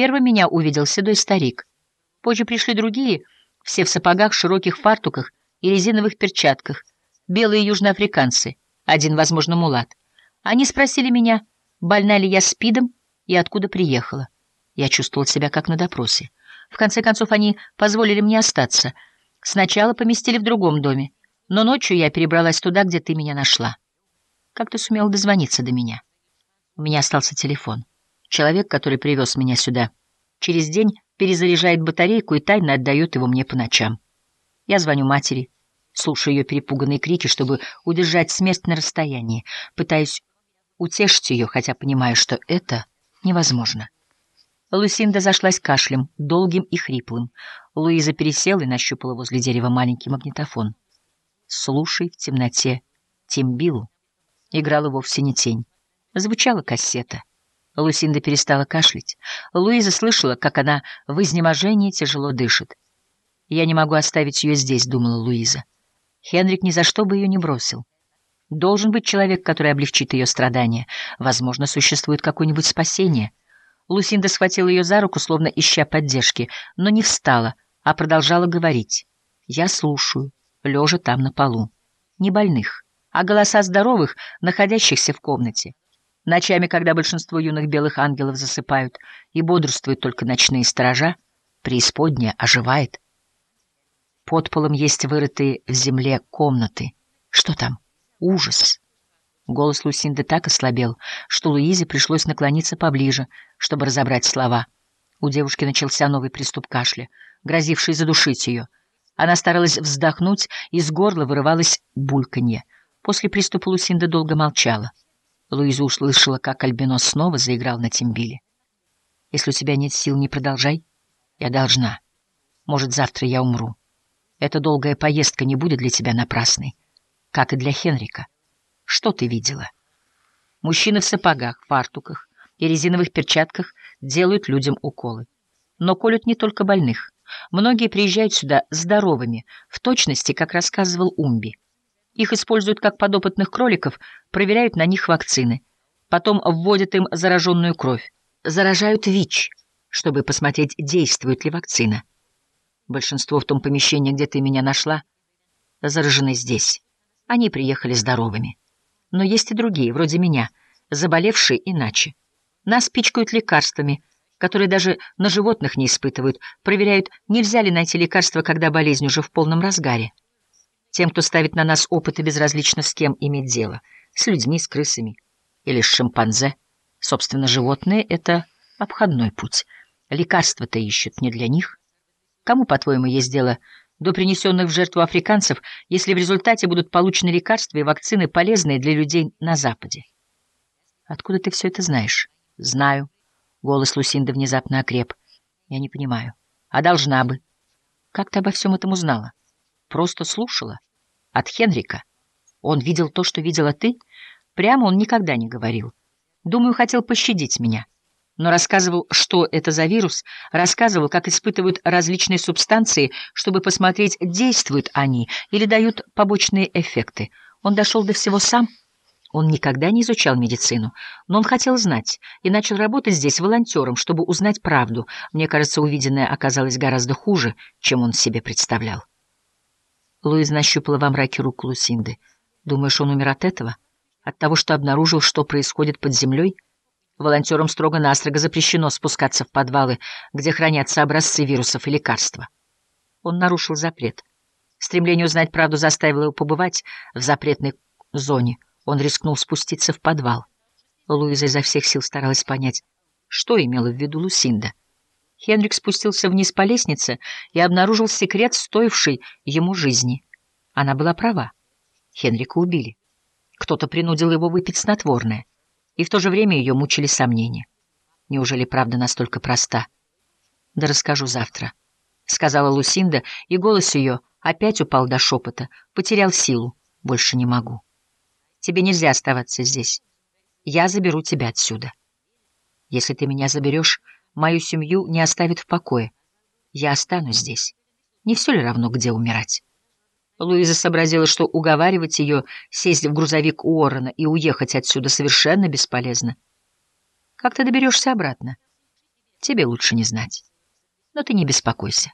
Первым меня увидел седой старик. Позже пришли другие, все в сапогах, широких фартуках и резиновых перчатках, белые южноафриканцы, один, возможно, мулат. Они спросили меня, больна ли я спидом и откуда приехала. Я чувствовал себя как на допросе. В конце концов, они позволили мне остаться. Сначала поместили в другом доме, но ночью я перебралась туда, где ты меня нашла. Как ты сумел дозвониться до меня? У меня остался телефон. Человек, который привез меня сюда, через день перезаряжает батарейку и тайно отдает его мне по ночам. Я звоню матери, слушаю ее перепуганные крики, чтобы удержать смерть на расстоянии, пытаюсь утешить ее, хотя понимаю, что это невозможно. Лусинда зашлась кашлем, долгим и хриплым. Луиза пересела и нащупала возле дерева маленький магнитофон. «Слушай в темноте Тимбилу». Играла вовсе не тень. Звучала кассета. Лусинда перестала кашлять. Луиза слышала, как она в изнеможении тяжело дышит. «Я не могу оставить ее здесь», — думала Луиза. Хенрик ни за что бы ее не бросил. Должен быть человек, который облегчит ее страдания. Возможно, существует какое-нибудь спасение. Лусинда схватила ее за руку, словно ища поддержки, но не встала, а продолжала говорить. «Я слушаю, лежа там на полу. Не больных, а голоса здоровых, находящихся в комнате. Ночами, когда большинство юных белых ангелов засыпают и бодрствуют только ночные сторожа, преисподняя оживает. Под полом есть вырытые в земле комнаты. Что там? Ужас. Голос Лусинды так ослабел, что Луизе пришлось наклониться поближе, чтобы разобрать слова. У девушки начался новый приступ кашля, грозивший задушить ее. Она старалась вздохнуть, из горла вырывалось бульканье. После приступа Лусинда долго молчала. Луиза услышала, как Альбинос снова заиграл на тимбиле. «Если у тебя нет сил, не продолжай. Я должна. Может, завтра я умру. Эта долгая поездка не будет для тебя напрасной, как и для Хенрика. Что ты видела?» Мужчины в сапогах, фартуках и резиновых перчатках делают людям уколы. Но колют не только больных. Многие приезжают сюда здоровыми, в точности, как рассказывал Умби. Их используют как подопытных кроликов, проверяют на них вакцины. Потом вводят им зараженную кровь. Заражают ВИЧ, чтобы посмотреть, действует ли вакцина. Большинство в том помещении, где ты меня нашла, заражены здесь. Они приехали здоровыми. Но есть и другие, вроде меня, заболевшие иначе. Нас пичкают лекарствами, которые даже на животных не испытывают, проверяют, нельзя ли найти лекарство, когда болезнь уже в полном разгаре. Тем, кто ставит на нас опыты, безразлично с кем иметь дело, с людьми, с крысами или с шимпанзе. Собственно, животные — это обходной путь. Лекарства-то ищут не для них. Кому, по-твоему, есть дело до принесенных в жертву африканцев, если в результате будут получены лекарства и вакцины, полезные для людей на Западе? Откуда ты все это знаешь? Знаю. Голос Лусинды внезапно окреп. Я не понимаю. А должна бы. Как ты обо всем этом узнала? Просто слушала. От Хенрика. Он видел то, что видела ты? Прямо он никогда не говорил. Думаю, хотел пощадить меня. Но рассказывал, что это за вирус, рассказывал, как испытывают различные субстанции, чтобы посмотреть, действуют они или дают побочные эффекты. Он дошел до всего сам. Он никогда не изучал медицину, но он хотел знать и начал работать здесь волонтером, чтобы узнать правду. Мне кажется, увиденное оказалось гораздо хуже, чем он себе представлял. Луиз нащупала во мраке руку Лусинды. «Думаешь, он умер от этого? От того, что обнаружил, что происходит под землей? Волонтерам строго-настрого запрещено спускаться в подвалы, где хранятся образцы вирусов и лекарства». Он нарушил запрет. Стремление узнать правду заставило его побывать в запретной зоне. Он рискнул спуститься в подвал. Луиза изо всех сил старалась понять, что имела в виду Лусинда. Хенрик спустился вниз по лестнице и обнаружил секрет, стоивший ему жизни. Она была права. Хенрика убили. Кто-то принудил его выпить снотворное, и в то же время ее мучили сомнения. Неужели правда настолько проста? Да расскажу завтра, — сказала Лусинда, и голос ее опять упал до шепота, потерял силу. Больше не могу. Тебе нельзя оставаться здесь. Я заберу тебя отсюда. Если ты меня заберешь, Мою семью не оставит в покое. Я останусь здесь. Не все ли равно, где умирать? Луиза сообразила, что уговаривать ее сесть в грузовик Уоррена и уехать отсюда совершенно бесполезно. Как ты доберешься обратно? Тебе лучше не знать. Но ты не беспокойся.